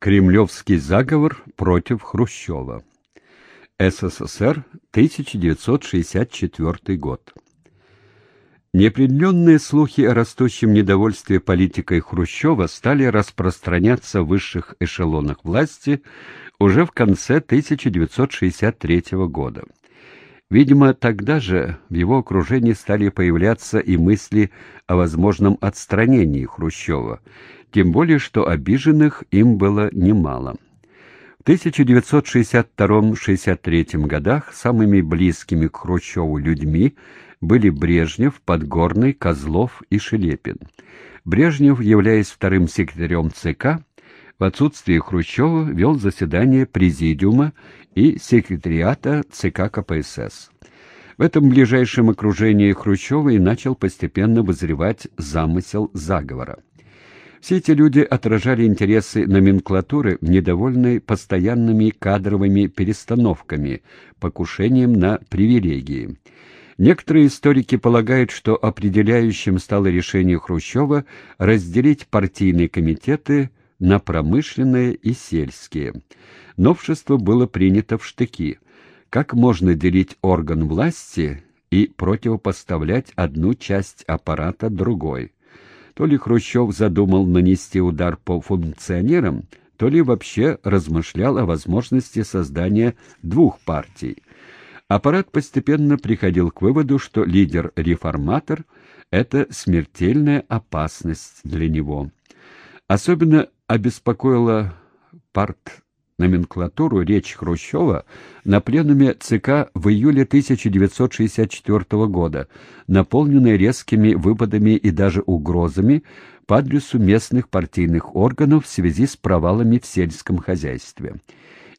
Кремлевский заговор против Хрущева. СССР, 1964 год. Неопределенные слухи о растущем недовольстве политикой Хрущева стали распространяться в высших эшелонах власти уже в конце 1963 года. Видимо, тогда же в его окружении стали появляться и мысли о возможном отстранении Хрущева, тем более что обиженных им было немало. В 1962-63 годах самыми близкими к Хрущеву людьми были Брежнев, Подгорный, Козлов и Шелепин. Брежнев, являясь вторым секретарем ЦК, в отсутствие Хрущева вел заседание Президиума и секретариата ЦК КПСС. В этом ближайшем окружении Хрущева и начал постепенно вызревать замысел заговора. Все эти люди отражали интересы номенклатуры, недовольной постоянными кадровыми перестановками, покушением на привилегии. Некоторые историки полагают, что определяющим стало решение Хрущева разделить партийные комитеты на промышленные и сельские. Новшество было принято в штыки. Как можно делить орган власти и противопоставлять одну часть аппарата другой? То ли Хрущев задумал нанести удар по функционерам, то ли вообще размышлял о возможности создания двух партий. Аппарат постепенно приходил к выводу, что лидер-реформатор — это смертельная опасность для него. Особенно обеспокоила парт номенклатуру речь Хрущева на пленуме ЦК в июле 1964 года, наполненная резкими выпадами и даже угрозами по адресу местных партийных органов в связи с провалами в сельском хозяйстве.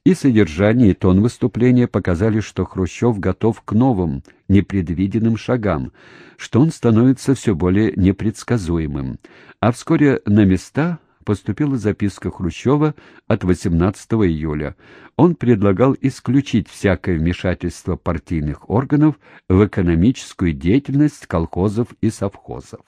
И содержание, и тон выступления показали, что Хрущев готов к новым, непредвиденным шагам, что он становится все более непредсказуемым. А вскоре на места поступила записка Хрущева от 18 июля. Он предлагал исключить всякое вмешательство партийных органов в экономическую деятельность колхозов и совхозов.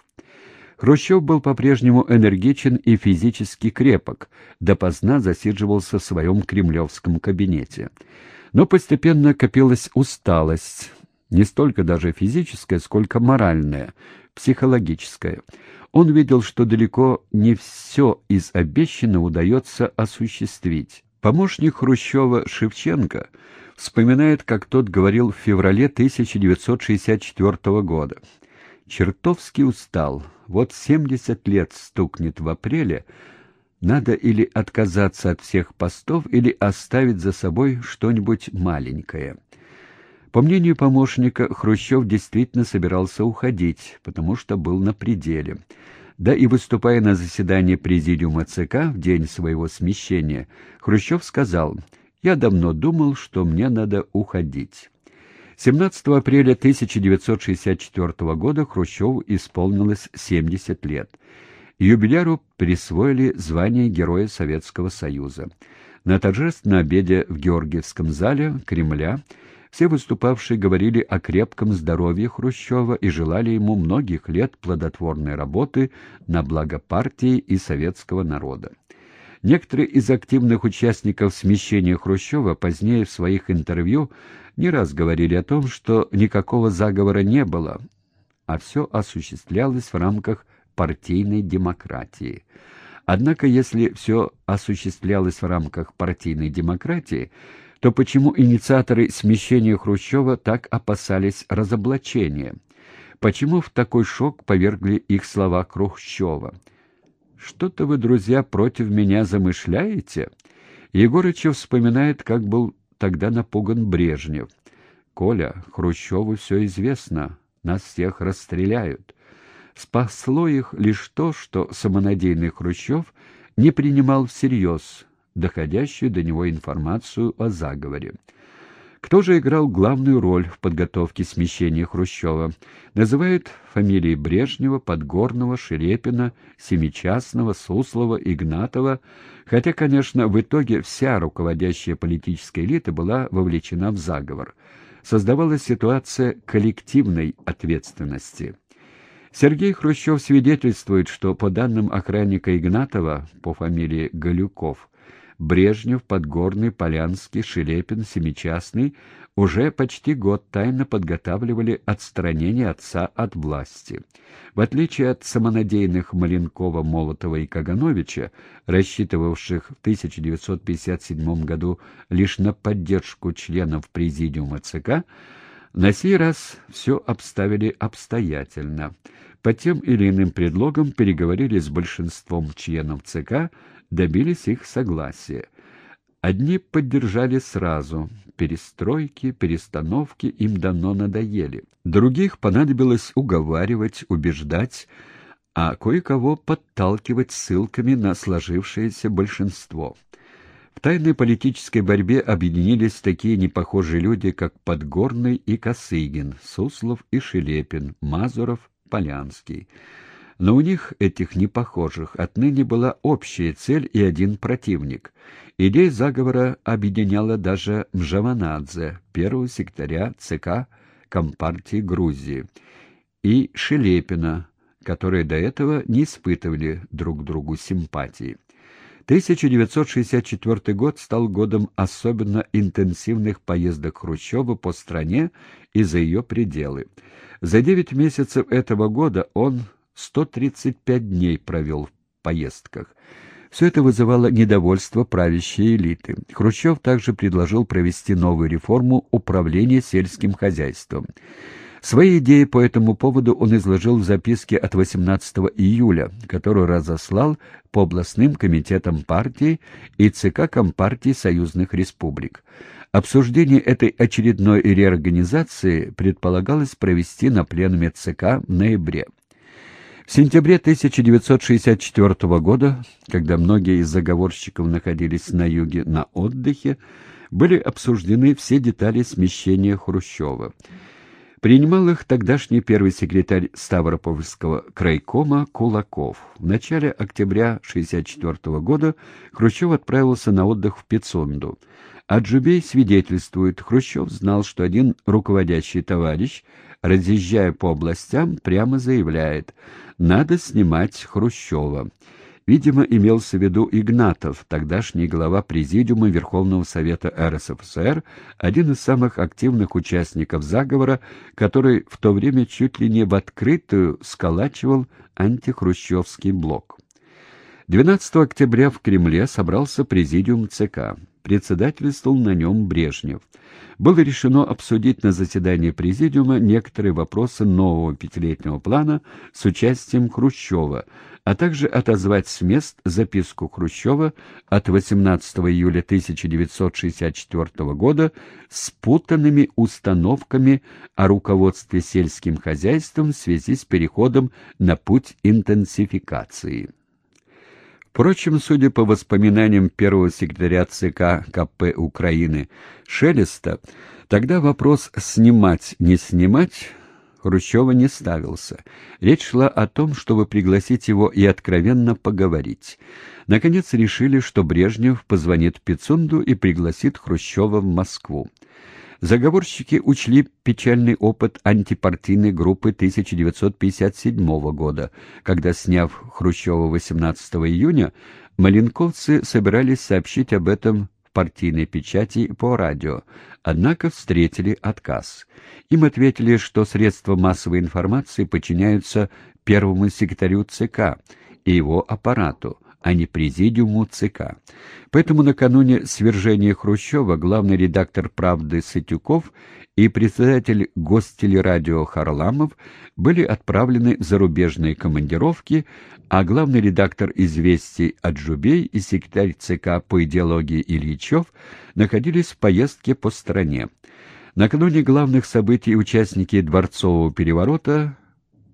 Хрущев был по-прежнему энергичен и физически крепок, допоздна засиживался в своем кремлевском кабинете. Но постепенно копилась усталость, не столько даже физическая, сколько моральная, психологическая. Он видел, что далеко не все из обещанного удается осуществить. Помощник Хрущева Шевченко вспоминает, как тот говорил в феврале 1964 года. «Чертовски устал. Вот 70 лет стукнет в апреле. Надо или отказаться от всех постов, или оставить за собой что-нибудь маленькое». По мнению помощника, Хрущев действительно собирался уходить, потому что был на пределе. Да и выступая на заседании Президиума ЦК в день своего смещения, Хрущев сказал «Я давно думал, что мне надо уходить». 17 апреля 1964 года Хрущеву исполнилось 70 лет. Юбиляру присвоили звание Героя Советского Союза. На торжественном обеде в Георгиевском зале Кремля все выступавшие говорили о крепком здоровье Хрущева и желали ему многих лет плодотворной работы на благо партии и советского народа. Некоторые из активных участников смещения Хрущева позднее в своих интервью не раз говорили о том, что никакого заговора не было, а все осуществлялось в рамках партийной демократии. Однако, если все осуществлялось в рамках партийной демократии, то почему инициаторы смещения Хрущева так опасались разоблачения? Почему в такой шок повергли их слова Хрущева? «Что-то вы, друзья, против меня замышляете?» Егорычев вспоминает, как был тогда напуган Брежнев. «Коля, Хрущеву все известно, нас всех расстреляют». Спасло их лишь то, что самонадеянный Хрущев не принимал всерьез доходящую до него информацию о заговоре. Кто же играл главную роль в подготовке смещения Хрущева? Называют фамилии Брежнева, Подгорного, Шерепина, Семичастного, Суслова, Игнатова, хотя, конечно, в итоге вся руководящая политическая элита была вовлечена в заговор. Создавалась ситуация коллективной ответственности. Сергей Хрущев свидетельствует, что по данным охранника Игнатова по фамилии Галюков, Брежнев, Подгорный, Полянский, Шелепин, Семичастный уже почти год тайно подготавливали отстранение отца от власти. В отличие от самонадеянных Маленкова, Молотова и Кагановича, рассчитывавших в 1957 году лишь на поддержку членов Президиума ЦК, на сей раз все обставили обстоятельно. По тем или иным предлогам переговорили с большинством членов ЦК, добились их согласия. Одни поддержали сразу. Перестройки, перестановки им давно надоели. Других понадобилось уговаривать, убеждать, а кое-кого подталкивать ссылками на сложившееся большинство. В тайной политической борьбе объединились такие непохожие люди, как Подгорный и Косыгин, Суслов и Шелепин, Мазуров, Полянский. Но у них, этих непохожих, отныне была общая цель и один противник. Идея заговора объединяла даже Мжаванадзе, первого секретаря ЦК Компартии Грузии, и Шелепина, которые до этого не испытывали друг другу симпатии. 1964 год стал годом особенно интенсивных поездок Хрущева по стране и за ее пределы. За девять месяцев этого года он 135 дней провел в поездках. Все это вызывало недовольство правящей элиты. Хрущев также предложил провести новую реформу управления сельским хозяйством. Свои идеи по этому поводу он изложил в записке от 18 июля, которую разослал по областным комитетам партии и ЦК Компартии союзных республик. Обсуждение этой очередной реорганизации предполагалось провести на пленуме ЦК в ноябре. В сентябре 1964 года, когда многие из заговорщиков находились на юге на отдыхе, были обсуждены все детали смещения Хрущева. Принимал их тогдашний первый секретарь Ставропольского крайкома Кулаков. В начале октября 1964 года Хрущев отправился на отдых в Пицунду. А Джубей свидетельствует, Хрущев знал, что один руководящий товарищ, разъезжая по областям, прямо заявляет «надо снимать Хрущева». Видимо, имелся в виду Игнатов, тогдашний глава Президиума Верховного Совета РСФСР, один из самых активных участников заговора, который в то время чуть ли не в открытую сколачивал антихрущевский блок. 12 октября в Кремле собрался Президиум ЦК председательствовал на нем Брежнев. Было решено обсудить на заседании Президиума некоторые вопросы нового пятилетнего плана с участием Хрущева, а также отозвать с мест записку Хрущева от 18 июля 1964 года с путанными установками о руководстве сельским хозяйством в связи с переходом на путь интенсификации. Впрочем, судя по воспоминаниям первого секретаря ЦК КП Украины Шелеста, тогда вопрос «снимать, не снимать» Хрущева не ставился. Речь шла о том, чтобы пригласить его и откровенно поговорить. Наконец решили, что Брежнев позвонит Пицунду и пригласит Хрущева в Москву. Заговорщики учли печальный опыт антипартийной группы 1957 года, когда, сняв Хрущева 18 июня, маленковцы собирались сообщить об этом в партийной печати и по радио, однако встретили отказ. Им ответили, что средства массовой информации подчиняются первому секретарю ЦК и его аппарату, а не президиуму ЦК. Поэтому накануне свержения Хрущева главный редактор «Правды» Сытюков и председатель гостелерадио Харламов были отправлены в зарубежные командировки, а главный редактор «Известий» Аджубей и секретарь ЦК по идеологии Ильичев находились в поездке по стране. Накануне главных событий участники дворцового переворота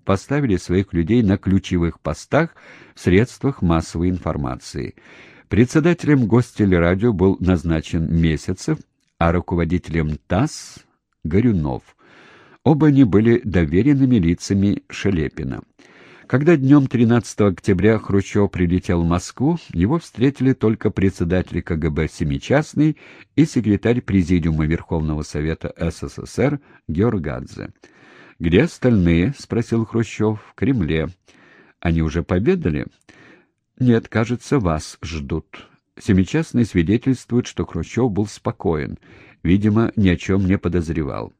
поставили своих людей на ключевых постах в средствах массовой информации. Председателем гостелерадио был назначен Месяцев, а руководителем ТАСС — Горюнов. Оба они были доверенными лицами Шелепина. Когда днем 13 октября Хрущев прилетел в Москву, его встретили только председатель КГБ Семичастный и секретарь Президиума Верховного Совета СССР Георгадзе. «Где остальные?» — спросил Хрущев. «В Кремле. Они уже победали?» «Нет, кажется, вас ждут». Семичастный свидетельствует, что Хрущев был спокоен, видимо, ни о чем не подозревал.